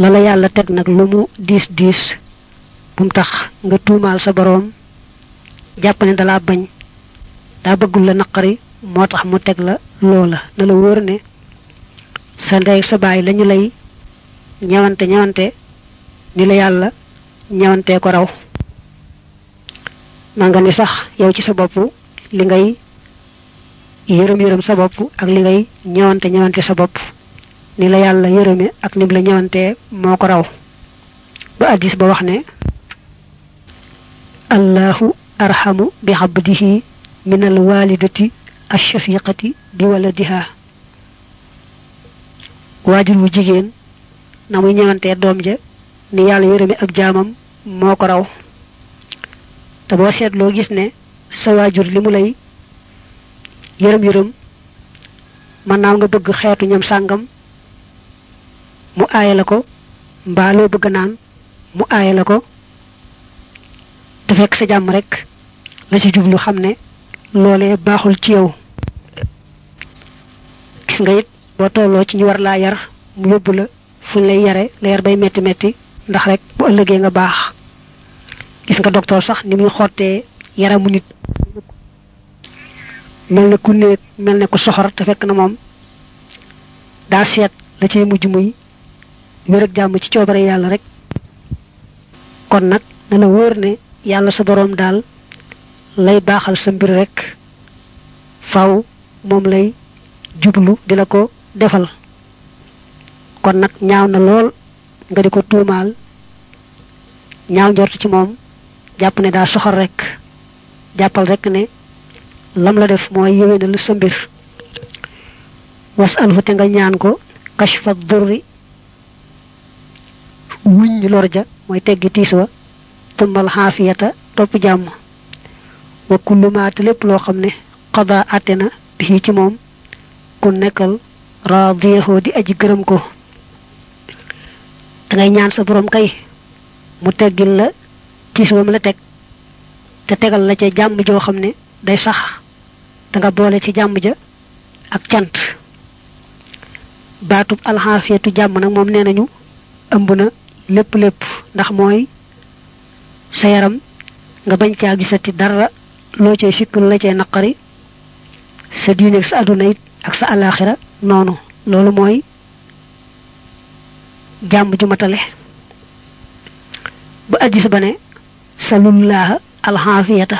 la la yàlla teg nag lu mu diis diis bum tax nga tuumaal sa boroom jàpp ne dalaa bañ daa bëggul la naqari moo mu teg la loola. Na la wóor ne sa ndey sa baay lañu lay ñewante ñewante ni la yàlla ñewante ko raw. Man nga ni sax yow ci sa bopp li ngay yërëm yërëm sa bopp ak li ngay ñewante ñewante sa bopp ni la yàlla yërëme ak nim la ñewante moo ko raw. Ba addis ba wax ne allahu arhamu bi abdihi min al walidati ash-shafiqati bi waladiha. Waajur wu jigéen na muy ñewante doom ja ni yàlla yërëme ab jaamam moo ko raw. Te boo seetloo gis ne sa waajur li mu lay yërëm yërëm mën naa nga bëgg xeetu ñam sàngam mu aaye la ko mbaa loo bëgg naan mu aaye la ko. Sa jàmm rek la ci jublu xam ne loolee baaxul ci yow. Gis nga it boo tolloo ci ñu war laa yar mu yóbbu la fuñ lay yare la yar bay metti metti ndax rek bu ëllëgee nga baax. Gis nga docteur sax ni muy xottee yaramu nit. Mel ne ku néeg mel ne ku soxor te fekk na moom daa seet la cay mujj muy wér ak jàmm ci coobare yàlla rek. Kon nag na la wóor ne yàlla sa boroom daal lay baaxal sa mbir rek. Faw moom lay jublu di ko defal. Kon nag ñaaw na lool nga di ko ñaaw njort ci moom. Jàpp ne daa soxor rek. Jàppal rek ne lam la def mooy yéwénal sa mbir. Was alfu te nga ñaan ko. Kashfa durri wuñ lor ja mooy teggi tiis wa tumbal xaafiyata topp jàmm. Wa kullu ma lépp loo xam ne xada àtte na bi ci moom ku nekkal raadiyahu di aji gërëm ko. Da ngay ñaan sa borom kay mu teggil la tiis wam la teg te tegal la ca jàmm joo xam ne day sax da nga boole ci jàmm ja ak cant. Baatub alxaafiyatu jàmm nag moom nee lépp lépp ndax mooy sa yaram nga bañ caa gisati dara loo cay lu la cay naqari sa diine ak sa àdduna it ak sa alaxira noonu. Loolu mooy jàmm ju matale. Ba addis ba ne salullaha alxaafiyata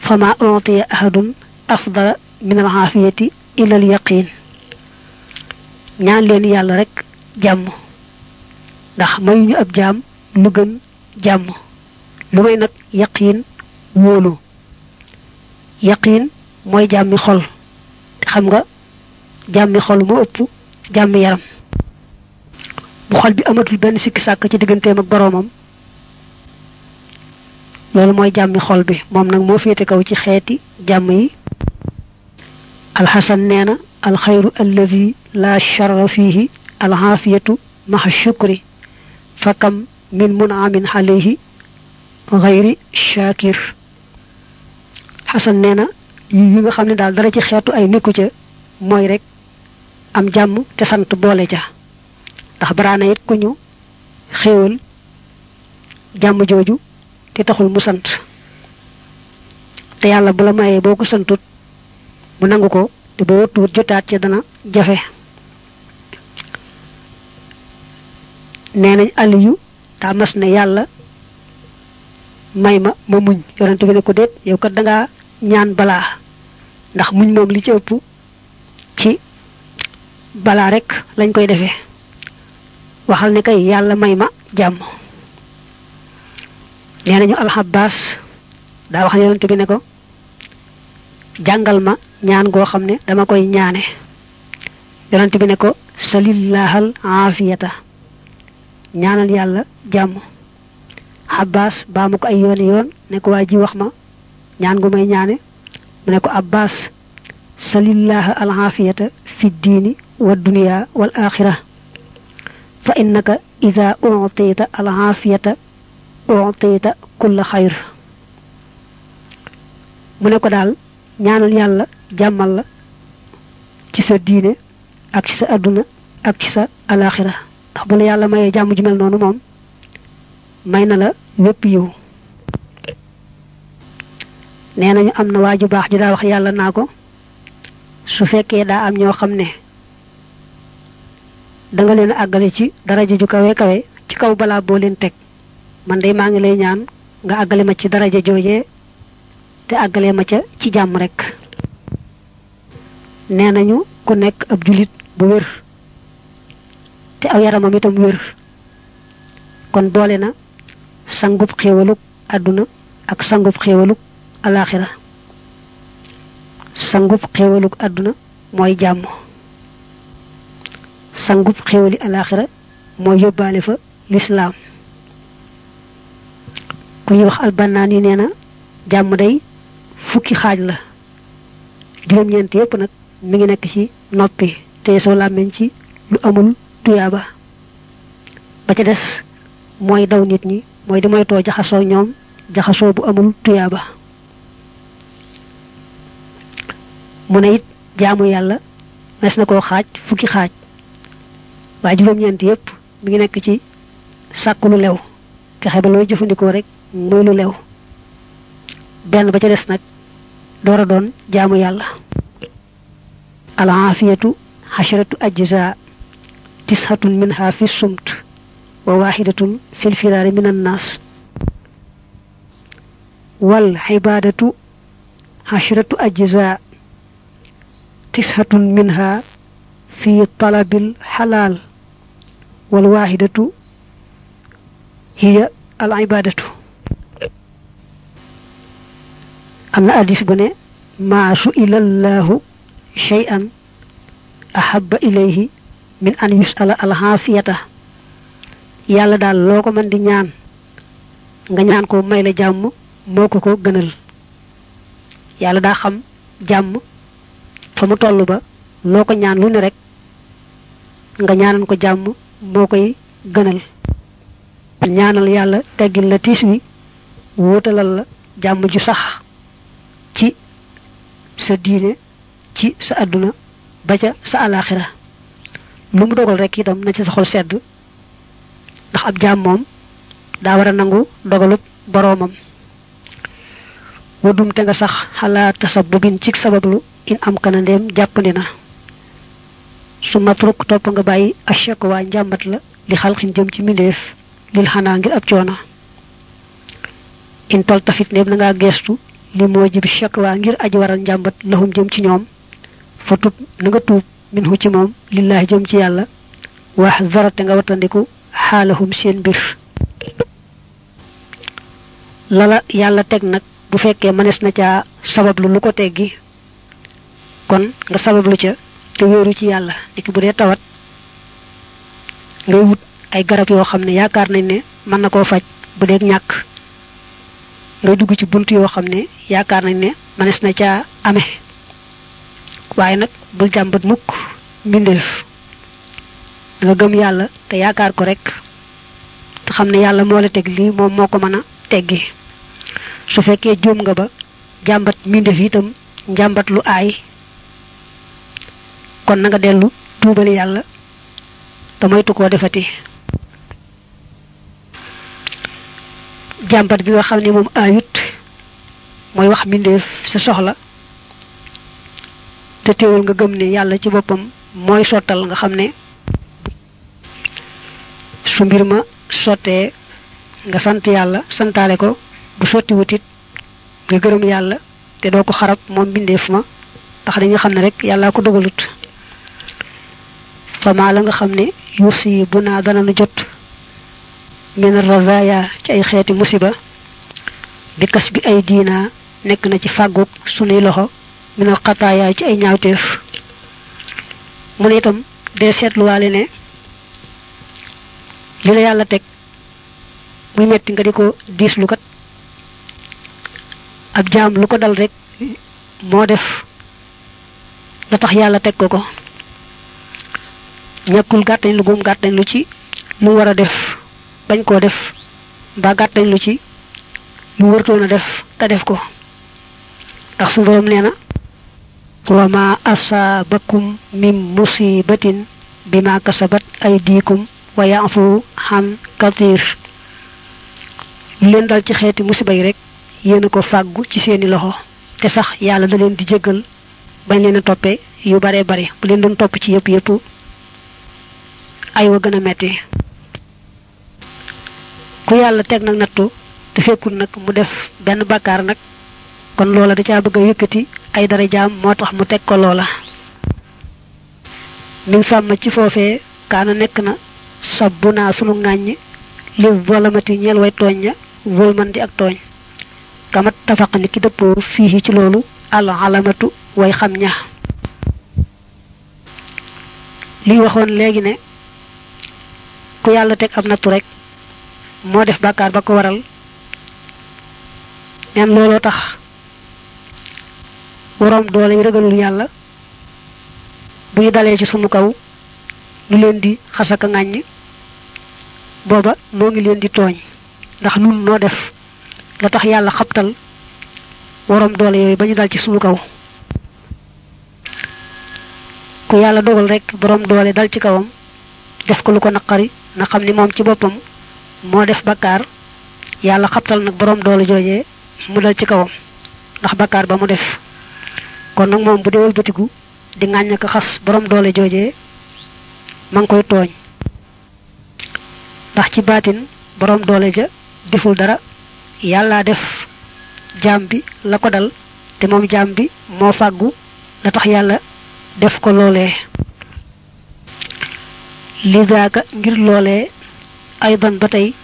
fama utiya ahadun afdala min alxaafiyati ila al yaqin ñaan leen yàlla rek jàmm ndax mayuñu ab jaam lu gën jàmm lu may nag yaqiin wóolu yaqiin mooy jàmmi xol te xam nga jàmmi xol moo ëpp jàmmi yaram bu xol bi amatul benn sikki sàkk ci digganteem ak boroomam loolu mooy jàmmi xol bi moom nag moo féete kaw ci xeeti jàmm yi alxasan nee na alxayru alladi la charra fihi alxaafiyatu maxa shukri فكم من منعم عليه غير شاكر. حسن نينا ييغا خامني دال دارا سي خيتو اي نيكو تي موي ريك ام جام تي سانت بولي جا تخ برانا يت كونيو خيول جام جوجو تي تخول مو سانت تي يالا بولا مايي بوكو سانتوت مو نانغوكو تي بو ووتور جوتات تي دانا جافي nee nañ aliyu daa mas ne yàlla may ma muñ. Yonent bi ne ko déet yow kat dangaa ñaan balaa. Ndax muñ moom li ci ëpp ci balaa rek lañ koy defee waxal ne kay yàlla may ma jàmm. Nee nañu daa wax yonent bi ne ko jàngal ma ñaan goo xam ne dama koy ñaane. Yonent bi ne ko salillahal aafiyata ñaanal yàlla jàmm abbas baa mu ko ay yooni yoon ne ko waa ji wax ma ñaan gu may ñaane mu ne ko abbas salillaha al aafiyata fi diini wa dunya wal axira fa innaka ida utita al aafiyata utita kulla xayr mu ne ko daal ñaanal yàlla jàmmal la ci sa diine ak ci sa àdduna ak ci sa alaxira ndax bu la yàlla mayee jàmm ju mel noonu moom may na la wépp yiw. Nee nañu am na waa ju baax ju daa wax yàlla naa ko su fekkee daa am ñoo xam ne danga leen àggale ci daraja ju kawe kawe ci kaw balaa boo leen teg man de maa ngi lay ñaan nga àggale ma ci daraja joojee te àggale ma ca ci jàmm rek. Nee nañu ku nekk ab julit bu wér te aw yaramam itam wér. Kon boole na sangub xéewaluk àdduna ak sangub xéewaluk alaxira sangub xéewaluk àdduna mooy jàmm. Sangub xéewali alaxira mooy yóbbaale fa lislaam. Ku ñuy wax albannaan yi nee na jàmm day fukki xaaj la. Juróom-ñeent yépp nag mi ngi nekk ci noppi. Te soo ci lu amul tuyaaba ba? Ca des mooy daw nit ñi mooy di moytoo jaxasoo ñoom jaxasoo bu amul tuyaaba mu ne it jaamu yàlla mes na koo xaaj fukki xaaj waaye juróom-ñeent yépp mi ngi nekk ci sàkku lu lew fexe ba looy jëfandikoo rek muy lu lew. Benn ba ca des nag door a doon jaamu yàlla. Al aafiyatu xasharatu ajza tishatun minha fi sumt wa waxidatun fi lfiraari min annaas wal xibaadatu xasharatu ajza tishatun minha fi talabil xalaal wal waaxidatu hiya al ibaadatu am na addis bu ne min an yusala alxaafiyata yàlla daal loo ko mën di ñaan nga ñaan ko may la jàmm moo ko gënal. Yàlla daa xam jàmm fa mu toll ba loo ko ñaan lu ne rek nga ñaanan ko jàmm moo koy gënal. Ñaanal yàlla teggil la tiis wi wuutalal la jàmm ju sax ci sa diine ci sa àdduna ba ca sa alaxira lu mu dogal rek itam na ci sa xol sedd. Ndax ab jaam moom daa war a nangu dogalub boroomam. Wadum te nga sax xalaa tasabubin ci sabablu in am kana ndeem jàppandi na. Su matruk topp nga bàyyi achek waa njàmbat la li xalxin jëm ci mbindeef lil xanaa ngir ab coono. In tol tafit ndeem na ngaa geestu li moo jib waa ngir aji waral njàmbat laxum jëm ci ñoom. Fa na nga tuub min hu ci moom lillahi jëm ci yàlla wax zarate nga watandiku xaalahum seen mbir. Lala yàlla teg nag bu fekkee mënees na caa sabablu lu ko teggi kon nga sabablu ca te wéeru ci yàlla. Niki bu dee tawat ngay wut ay garab yoo xam ne yaakaar nañ ne mën na koo faj bu dee ñàkk. Ngay dugg ci bunt yoo xam ne yaakaar nañ ne mënees na caa amee waaye nag bul jàmbat mukk mbindeef nga gëm yàlla te yaakaar ko rek te xam ne yàlla moo la teg lii moom moo ko mën a su fekkee juum nga ba jàmbat mbindeef itam njàmbat lu aay kon na nga dellu tuubal yàlla te moytu koo defati. jàmbat bi nga xam ne moom aayut mooy wax mbindeef sa soxla te teewul nga gëm ne yàlla ci boppam mooy sottal nga xam ne su mbir ma sottee nga sant yàlla santaale ko bu sotti wutit nga gërëm yàlla te doo ko xarab moom bindeef ma ndax dañu xam ne rek yàllaa ko dogalut. Fama la nga xam ne yusi bu naa dana nu jot min razaya ci ay xeeti musiba bi kas bi ay diina nekk na ci fàgguk sunuy loxo. Minal xataaya ci ay ñaawteef. Mu ne itam dee seetluwaale ne li la yàlla teg muy metti nga di ko lu kat ab jaam lu ko dal rek moo def la tax yàlla teg ko ko. Ñàkkul gàttañ lu gum gàttañ lu ci lu war def bañ koo def mbaa gàttañ lu ci lu wërtoon a def te def ko. Ndax su borom nee asaabakum min musibatin bima kasabat aydikum wa ya'fu han kathir. Leen dal ci xeeti musiba yi rek yéen ko fàggu ci seeni loxo. Te sax yàlla da leen di jéggal bañ leen a toppe yu bare bare. Bu leen doon topp ci yépp yépp ay wa gën a metti. Ku yàlla teg nag nattu te fekkul mu def kon loola da caa bëgg ay dara jaam moo tax mu teg ko loola. Min sàmm ci foofee kaana nekk na sabbu naa sunu ŋàññ li volamati ñeel way tooñ volman di ak tooñ. Kamat tafaq ni ki dëppoo fii ci loolu al alamatu way xam ña. Li waxoon léegi ne ku yàlla teg ab nattu rek moo def bàkkaar ba ko waral. Neen looloo tax woroom doole yi ragalul bu ñu dalee ci sunu kaw nu leen di xasaka ŋàññ booba noo ngi leen di tooñ ndax nun noo def la tax yàlla xabtal woroom doole yooyu ba ñu dal ci sunu kaw. Ku yàlla dogal rek boroom doole dal ci kawam def ko lu ko naqari na xam ni moom ci boppam moo def bakkaar yàlla xabtal nag boroom doole joojee mu dal ci kawam ndax bakkaar ba mu def kon nag moom bu dee wëlbatiku di ŋàññ ko xas boroom doole joojee ma ngi koy tooñ. Ndax ci baatin boroom doole ja deful dara yàllaa def jaam bi la ko dal te moom jaam bi moo fàggu la tax yàlla def ko loolee. Lidaaka ngir loolee aydan ba tey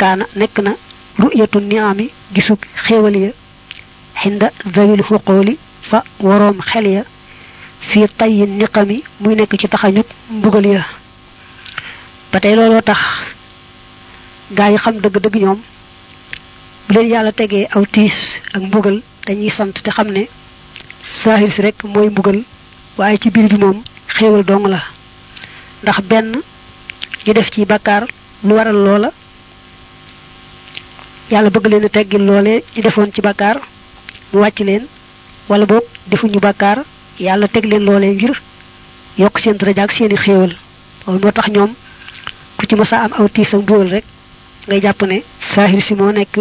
kaana nekk na ru'yatu ni'ami gisug xéewal ya xinda zawil xuqooli fa waroom xel ya fii tayyi niqami muy nekk ci taxañut mbugal ya. Ba tey looloo tax gaa yi xam dëgg-dëgg ñoom bu leen yàlla tegee aw tiis ak mbugal dañuy sant te xam ne saahir si rek mooy mbugal waaye ci biir bi moom xéewal dong la. Ndax benn ñu def ci bàkkaar lu waral loola yàlla bëgg leen teggil loole ñu defoon ci wàcc leen wala boog defuñu bàkkaar yàlla teg leen loolee ngir yokk seen daraja ak seeni xéewal. Loolu moo tax ku ci mësa am aw tiis ak mbugal rek ngay jàpp ne saahir si moo nekk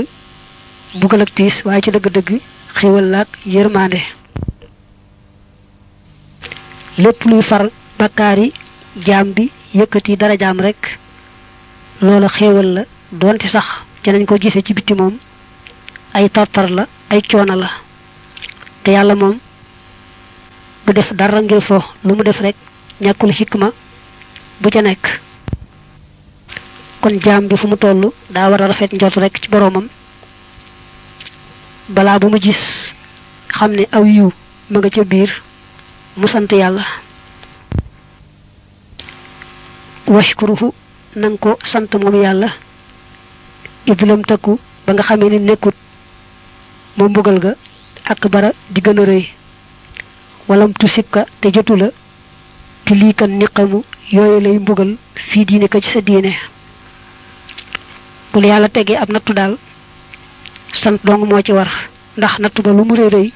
mbugal ak tiis waaye ci dëgg-dëgg xéewal la ak yërmande. Lépp luy far bakkaar yi jaam bi yëkkati dara jaam rek loola xéewal la doonte sax ci nañ ko gisee ci bitti moom ay tartar la ay la te yàlla moom du def dara ngir fo lu mu def rek ñàkkul xikma bu ca nekk. Kon jaam bi fu mu toll daa war a rafet njot rek ci boroomam. Balaa bu mu gis xam ne aw yiw ma nga ca biir mu sant yàlla. Washkuruhu nang ko sant moom yàlla. Idlam takku ba nga xamee nekkut mbugal ga ak bara di gën a rëy. Walam tusibka te jotu la ti lii kan niqamu yooyu lay mbugal fii diine ka ci sa diine. Bul yàlla tegee ab nattu daal sant dong moo ci war. Ndax nattu ba lu mu rëy rëy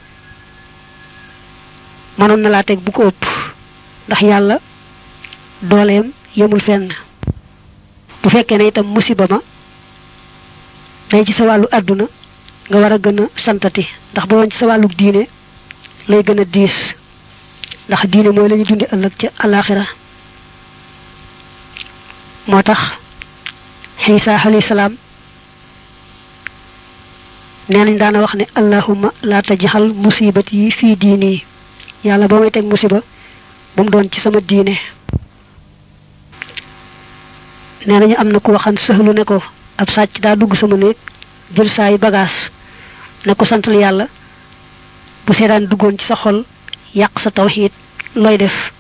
mënoon na laa teg bu ko ëpp. Ndax yàlla dooleem yemul fenn. Bu fekkee ne itam musiba ma day ci sa wàllu àdduna nga war a gën a santati. Ndax bu doon ci sa wàllu diine lay gën a diis. Ndax diine mooy la ñu dundi ëllëg ca alaxira moo tax xiisa alayhi salaam nee nañ daana wax ne allahumma laa tajxal musibati yi fii diini. Yàlla ba may teg musiba ba mu doon ci sama diine. Nee nañu am na ku waxan sëxlu ne ko ab sàcc daa dugg sama néeg jël saa yu ne ko santal yàlla bu seetaan duggoon ci sa xol yàq sa tawxiit looy def?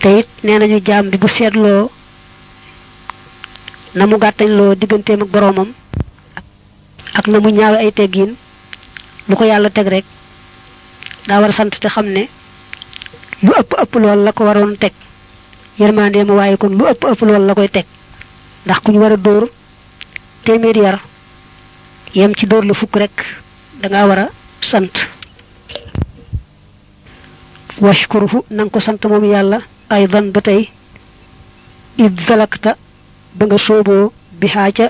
Te it nee nañu jaam bu seetloo na mu loo digganteem ak boroomam ak na mu ay teggiin lu ko yàlla teg rek daa war sant te xam ne lu ëpp ëpp lool la ko waroon teg. Yërmandee ma waaye kon lu ëpp ëpp lool la koy teg. Ndax ku ñu war a dóor téeméeri yar yem ci dóor la fukk rek danga war a sant. Washkuruhu nanga ko sant moom yàlla aydan ba tey. Id zalakta ba nga sooboo bihaa ca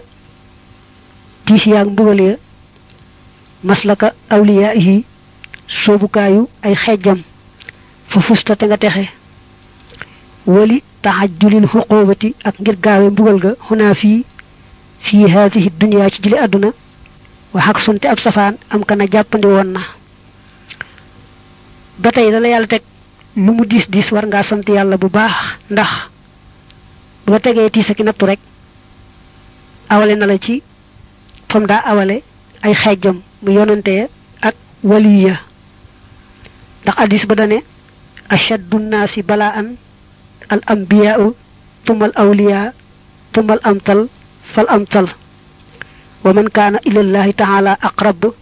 tiis yaag mbugal ya. Maslaka awliyaahi soobukaayu ay xejjam fa fusta te nga texe. Wali taxajjulil xuqubati ak ngir gaawe mbugal ga. Xunaa fii fii haadihi dunya ci jili àdduna. Wa xak sunte ab safaan am kana jàppandi woon na ba tey dala yàlla teg lu mu diis diis war ngaa sant yàlla bu baax ndax bu la rek awale na la ci fam daa awale ay xejjam mu yonante ak waliya ndax addis ba dane ashaddu nnaasi balaan al ambiyaau tumma al awliya tumma al amtal fal amtal ومن كان إلى الله تعالى أقرب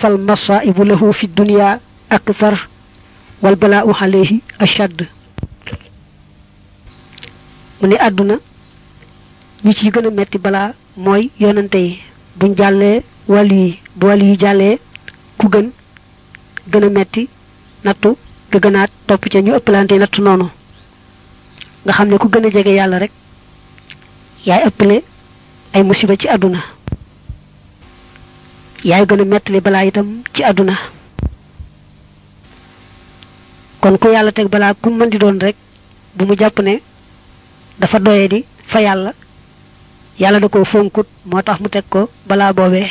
فالمصائب له في الدنيا أكثر والبلاء عليه أشد. من أدنى نيتي غنا متي بلا موي يوننتي بون جالي والي بولي جالي كو غن غنا متي ناتو غغنا توپ تي نيو ابلانتي ناتو نونو nga xamne ku gëna jégué yalla rek yaay ëppalé ay musiba aduna yaay gën a mettali balaa itam ci àdduna. Kon ku yàlla teg balaa ku mën di doon rek bu mu jàpp ne dafa doye di fa yàlla yàlla da ko fonkut moo tax mu teg ko balaa boobee.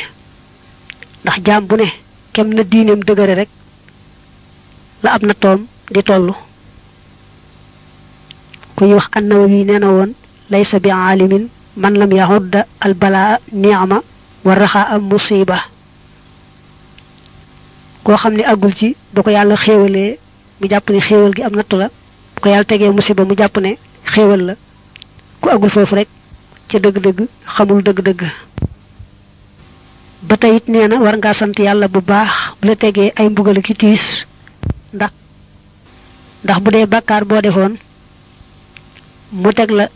Ndax jaam bu ne kem na dëgëre rek la ab na toom di tollu ku ñu wax annawawi nee na woon laysa bi aalimin man lam yaxudda al balaa niama wa raxaa am musiba koo xam ne àggul ci bu ko yàlla xéewalee mu jàpp ne xéewal gi am nattu la. ko yàlla tegee musiba mu jàpp ne xéewal la. ku àggul foofu rek ca dëgg-dëgg xamul dëgg-dëgg. ba tey it nee na war ngaa sant yàlla bu baax bu la tegee ay mbugal ki tiis. ndax ndax bu dee bàkkaar boo defoon mu teg la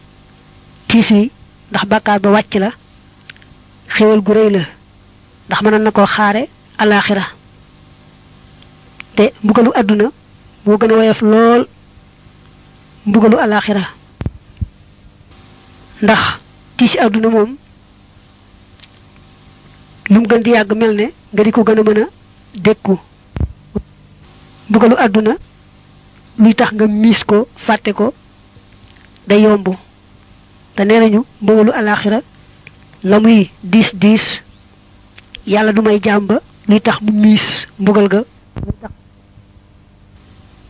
tiis wi ndax bàkkaar ba wàcc la xéwal gu rëy la. ndax na koo xaare te mbugalu àdduna moo gën a woyof lool mbugalu alaxira. Ndax tiisi àdduna moom lu mu gën di yàgg mel ne nga di ko gën a mën a dékku. Mbugalu àdduna luy tax nga miis ko fàtte ko day yomb. Te nee nañu mbugalu alaxira la muy diis diis. Yàlla du may jàmba luy tax mu miis mbugal ga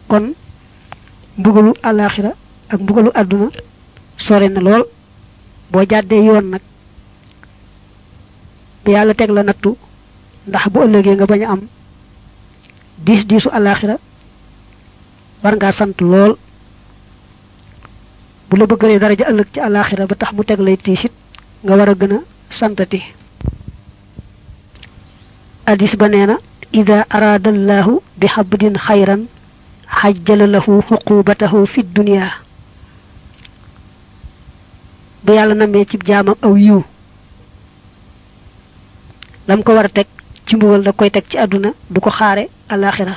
kon mbugalu alaxira ak mbugalu àdduna sore na lool. Boo jàddee yoon nag bu yàlla teg la nattu ndax bu nga bañ a am diis diisu alaxira war ngaa sant lool. Bu la bëggalee daraja ëllëg ci alaxira ba tax mu teg lay tiisit nga war a gën a santati. Hadis ba nee na ida araada allahu bi xajjala lahu xuqubatahu fi dunia bu yàlla namee ci jaamam aw yiw. Lam ko war a teg ci mbugal da koy teg ci àdduna du ko xaare alaxira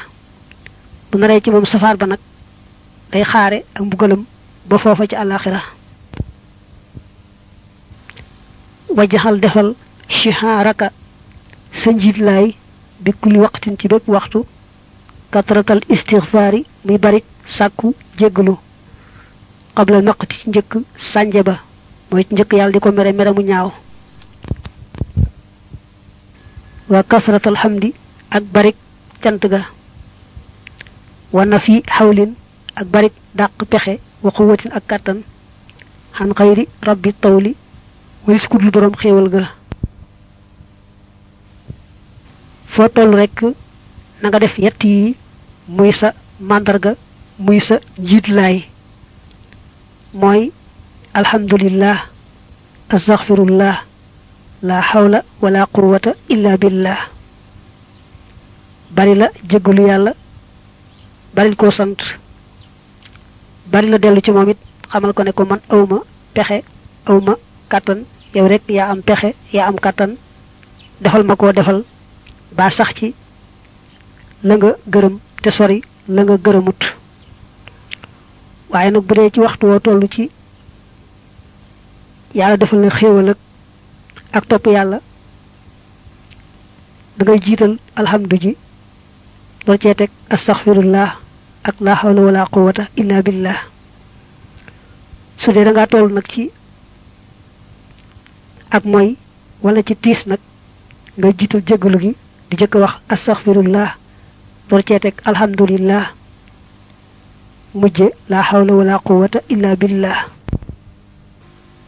bu naree ci moom safaar ba nag day xaare ak mbugalam ba foofa ci alaxira wajaxal defal shihaaraka sa njiitlaay bi kulli waqtin ci bépp waxtu katratal istixfaari muy barik sàkku jéggalu. Qabla naqti ci njëkk sànje ba. Mooy ci njëkk yàlla di mere mere mu ñaaw. Wa kasratal xamdi ak barik cant ga. Wa nafi xawlin ak barik dàq pexe wa quwatin ak kàttan. Xan xayri rabbi tawli walis kudul xéewal ga. Rekk na nga def yett yi muy sa màndarga muy sa njiitlaay mooy alhamdulillah astaghfirullah la hawla wala quwwata illa billah. Bari la jéggalu yàlla bari koo sant bari la dellu ci moom it xamal ko ne ko man awma pexe awma kàttan yow rek yaa am pexe yaa am kàttan defal ma koo defal ba sax ci la nga gërëm te sori la nga gërëmut. Waaye nag bu dee ci waxtu woo toll ci yàlla defal na xéewal ak ak topp yàlla da ngay jiital alhamdu ji loolu cee teg astaghfirullah ak la hawla wala quwwata illa billah. Su dee da ngaa toll nag ci ak mooy wala ci tiis nag nga jiital jéggalu gi di jëkk wax astaghfirullah teg alhamdulillah. Mujje la hawla wala quwwata illa billah.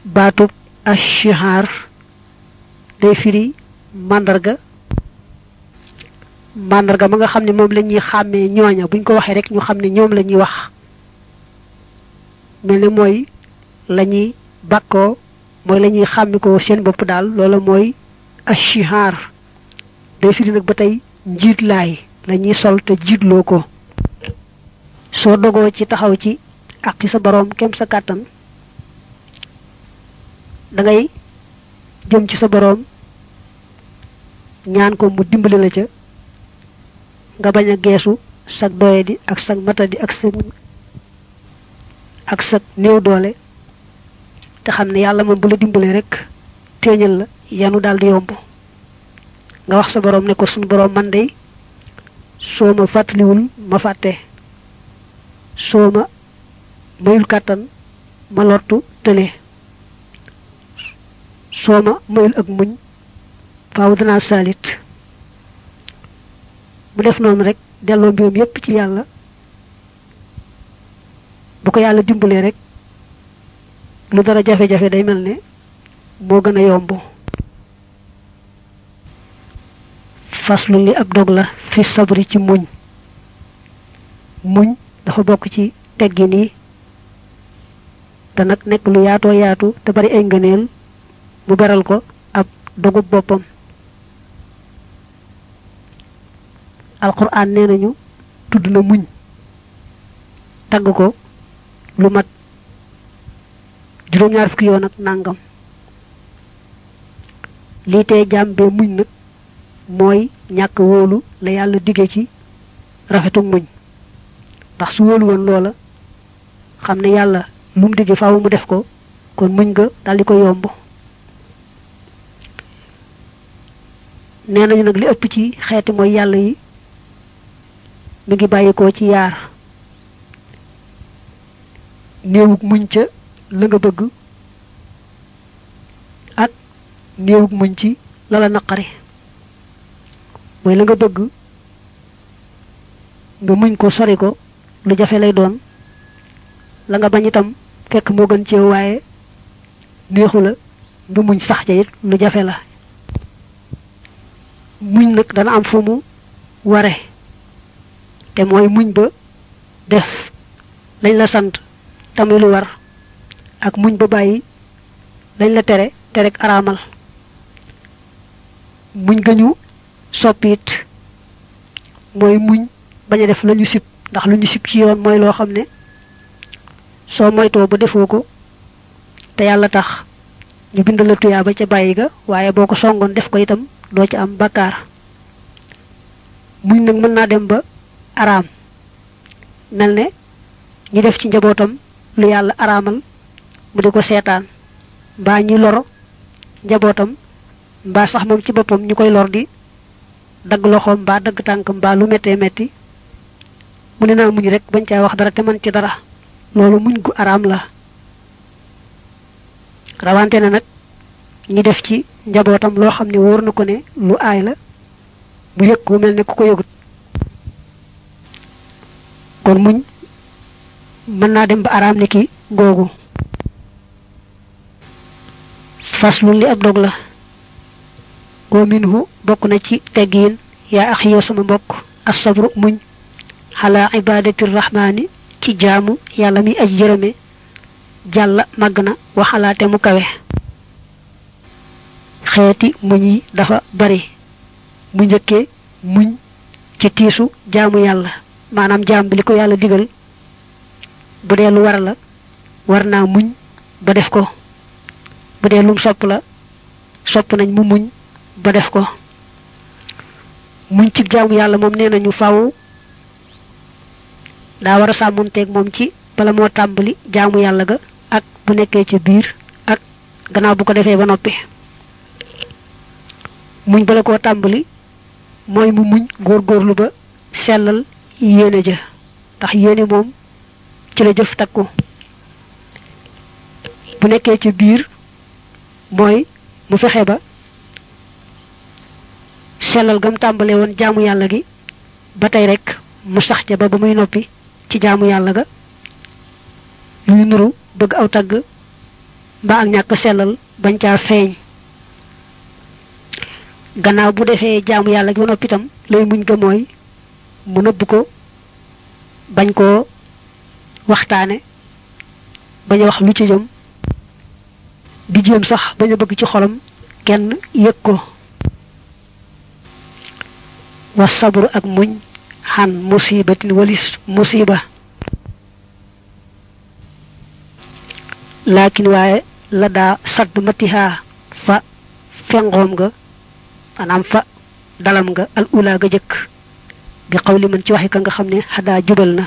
Baatub ashihar day firi màndarga màndarga ma nga xam ne moom la ñuy xàmmee ñooña buñ ko waxee rek ñu xam ne ñoom la ñuy wax. Mel ne mooy la ñuy bàkkoo mooy seen bopp daal loola mooy ashihar day firi nag ba tey njiit laay la ñuy sol te jiitloo ko. Soo dogoo ci taxaw ci ak sa boroom kem sa kàttan da ngay jëm ci sa boroom ñaan ko mu dimbali la ca nga bañ a geesu sag doye di ak sag matadi ak sa ak sag néew doole te xam ne yàlla moom bu la rek téeñal la yanu daal di yomb. Nga wax sa boroom ne ko suñu boroom man dey soo ma fàttaliwul ma fàtte. Soo ma mayul kàttan ma lottu tële. Soo ma mayul ak muñ faaw danaa saalit. Def noonu rek delloo mbiram yépp ci yàlla. Bu ko dimbalee rek lu dara jafe-jafe day ne moo gën faslu li ab dog la fi sabri ci muñ. Muñ dafa bokk ci teggin yi te nag nekk lu yaatoo yaatu te bari ay ngëneel mu beral ko ab dogub boppam. Alquran nee tudd na muñ. Tagg ko lu mat juróom-ñaar fukki yoon ak nàngam lii tee jàmbee muñ nag mooy ñàkk wóolu la yàlla dige ci rafetuk muñ. ndax su wóolu woon loola xam ne yàlla lu mu dige faaw mu def ko kon muñ nga daldi ko yomb. nee nañu nag li ëpp ci xeeti mooy yàlla yi mi ngi bàyyikoo ci yaar. néewug muñ ca la nga bëgg ak néewug muñ ci la la naqari mooy la nga bëgg. Nga muñ ko sori ko lu jafe lay doon. La nga bañ itam fekk moo gën ci waaye neexu la. Nga muñ sax ca it lu jafe la. Muñ dana am fu mu muñ ba def lañ la sant tamit lu war. Ak muñ ba bàyyi lañ la tere te rek araamal. Muñ gañu soppiit mooy muñ bañ a def lañu sib ndax lu ñu sib ci yoon mooy loo xam ne soo moytoo ba defoo ko te yàlla tax ñu bind la ca bàyyi ga waaye boo ko def ko itam doo ci am bakkaar. Muñ nag mën naa dem ba araam. Mel ne ñi def ci njabootam lu yàlla araamal mu di ko seetaan. Mbaa lor njabootam sax moom ci boppam ñu lor di dagg loxoom mbaa dagg tànkam mbaa lu méttee métti mu ne muñ rek bañ caa wax dara te man ci dara. Loolu muñ gu araam la. Rawante na nag ñi def ci njabootam loo xam ne wóor na ko ne lu aay la mu yëg ko mel ne ku ko yëgut. Kon muñ mën naa dem ba araam ni ki googu. Faslu li ab dog wa minhu bokk na ci ax yow sama mbokk asabru muñ xala ibadati rahmaani ci jaamu yàlla mi aj jërëme jàlla màgg na waxalaate mu kawe. Xeeti muñ yi dafa bari mu njëkkee muñ ci tiisu jaamu yàlla maanaam jaam bi li ko yàlla digal bu dee lu war la war naa muñ ba def ko bu sopp la sopp nañ mu muñ ba def ko. Muñ ci jaamu yàlla moom nee nañu faaw daa war a sàmmonteeg moom ci bala moo tàmbali jaamu yàlla ga ak bu nekkee ci biir ak gannaaw bu ko defee ba noppi. Muñ bala koo tàmbali mooy mu muñ góorgóorlu ba sellal yéene ja ndax yéene moom ci la jëf takku. Bu nekkee ci biir mooy mu fexe ba sellal gam tàmbale woon jaamu yàlla gi ba tey rek mu sax ca ba ba muy noppi ci jaamu yàlla ga. Luy nuru bëgg aw tagg mbaa ak ñàkk sellal bañ caa feeñ. Gannaaw bu defee jaamu yàlla gi ba noppi itam lay muñ ga mooy mu nëbb ko bañ koo waxtaane bañ a wax lu ci jëm di jéem sax bañ a bëgg ci xolam kenn ko wa sabru ak muñ xan musibatin walis musiba laakin waaye la daa sadd matihaa fa fengoom nga maanaam fa dalam nga al ula ga jëkk bi xawli man ci waxi nga xam ne xadaa jubal na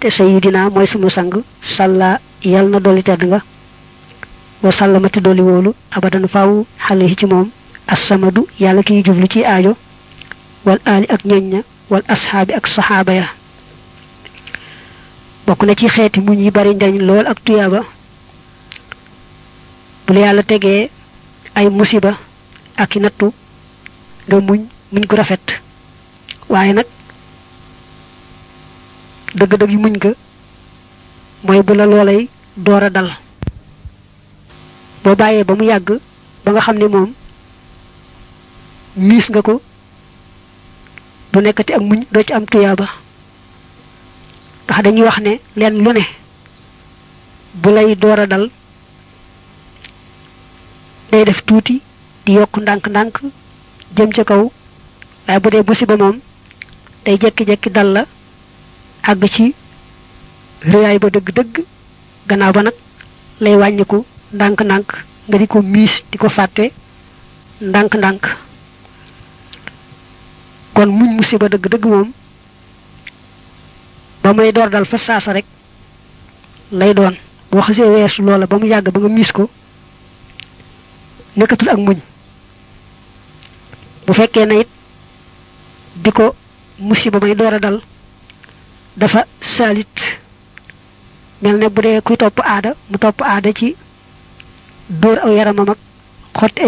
te sayidina mooy sunu sang sàlla yal na dolli tedd nga wa sàllamati dolli wóolu abadan faaw xale ci moom assamadu yàlla kiy jublu ci wal aali ak ñoñ wal asxaabi ak saxaaba ya. Bokk na ci xeeti muñ yi bari njariñ lool ak tuyaaba. Bu la yàlla tegee ay musiba ak nattu nga muñ muñ ko rafet. Waaye nag dëgg-dëgg yi muñ ga mooy bu la loolay door a dal. Boo bàyyee ba mu yàgg ba nga xam ne moom nga ko du nekkati ak muñ doo ci am tuyaaba. Ndax dañuy wax ne leen lu ne bu lay door dal day def tuuti di yokk ndànk-ndànk jëm ca kaw. Waaye bu dee musiba moom day jekki-jekki dal la àgg ci rëyaay ba dëgg-dëgg. Gannaaw ba nag lay wàññiku ndànk-ndànk nga di ko miis di ko fàtte kon muñ musiba dëgg-dëgg moom ba mu lay door dal fa saasa rek lay doon. Boo xasee weesu loola ba yàgg ba nga miis ko nekkatul ak muñ. Bu fekkee na it bi ko musiba may door a dal dafa saalit. Mel ne bu dee kuy topp aada mu topp aada ci dóor aw yaramam ak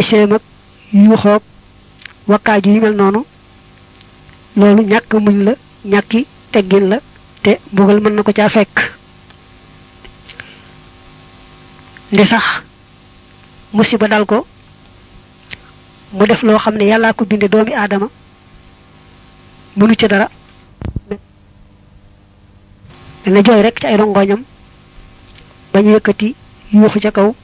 séem ak wakkaaju yu mel noonu loolu ñàkk muñ la ñàkki teggin la te mbugal mën na ko caa fekk. Ndi sax musiba dal ko mu def loo xam ne yàllaa ko binde doomi aadama mënu ci dara. Na jooy rek ci ay rongoñam bañu yëkkati yuuxu ca kaw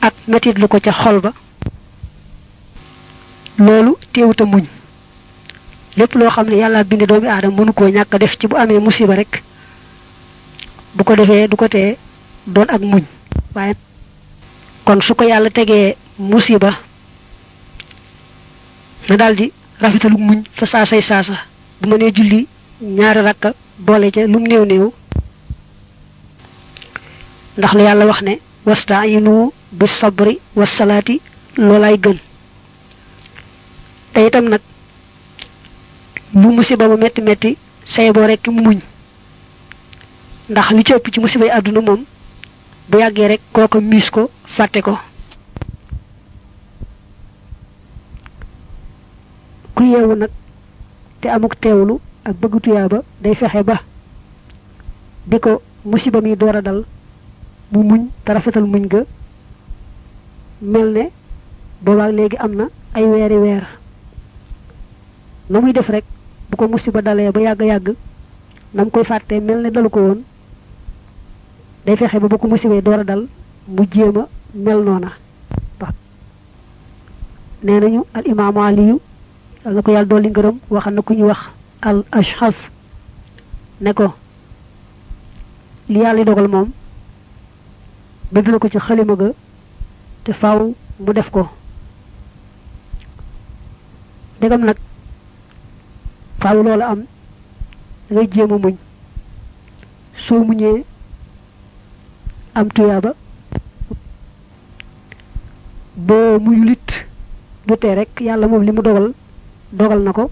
ak metit lu ko ca xol ba. Loolu teewuta muñ lépp loo xam ne yàlla binde doomi aadama mënu koo ñàkk def ci bu amee musiba rek bu ko defee du ko tee doon ak muñ. Waaye kon su ko yàlla tegee musiba na daldi rafetalu muñ fa saasay saasa. Bu ma nee julli ñaari rakka boole ca lum néew néew. Ndax la yàlla wax ne wastaayinu bi sabri wasalaati loolaay gën. Te itam nag lu musiba ba metti metti say boo rekk mu muñ. Ndax li ci ëpp ci musiba yi àdduna moom bu yàggee rek miis ko fàtte ko. Ku yeewu nag te amuk teewlu ak bëgg tuyaaba day fexe ba bi ko musiba mi door a dal mu muñ te rafetal muñ ga. Mel ne boobaak léegi am ay weeri weer. Na def rek ko musiba dalee ba yàgg yàgg na mu koy fàttee mel ne dalu ko woon day fexe ba ko musibee door a dal mu jéem a mel noona. Nee nañu al imaamu aliyu yal na ko yàlla dolli ngërëm waxal ku ñu wax al ashxas ne ko li yàlla dogal moom bëgg ko ci xalima ga te faaw mu def ko. Degam nag faaw loola am da ngay jéem a muñ. Soo muñee am tuyaaba. Boo muyulit du tee rek yàlla moom li mu dogal dogal na ko.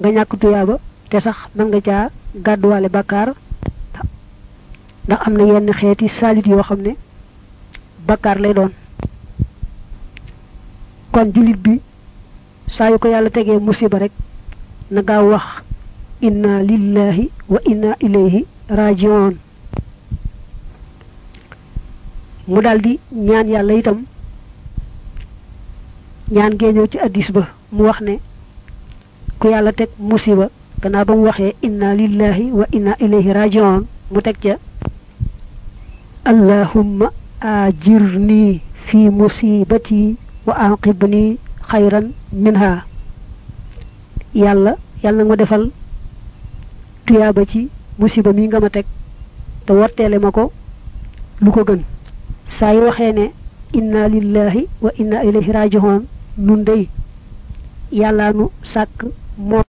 Nga ñàkk tuyaaba te sax mën nga caa gàdduwaale bàkkaar ndax am na yenn xeeti saalit yoo xam ne bàkkaar lay doon. Kon jullit bi saa yu ko yàlla tegee musiba rek na gaaw wax inna lillahi wa inna ilayhi rajiun. Mu daldi ñaan yàlla itam. Ñaan gee ñëw ci addis ba mu wax ne ku yàlla teg musiba gannaaw ba mu waxee inna lillahi wa inna ilayhi rajiun mu teg ca allahumma ajirni fi musibati wa aqibni xayran minha yàlla yàlla na ma defal tuyaaba ci musiba mi nga ma teg te warteele ma ko lu ko gën. Inna lillahi wa inna ilayhi rajiun nun dey yàlla nu moom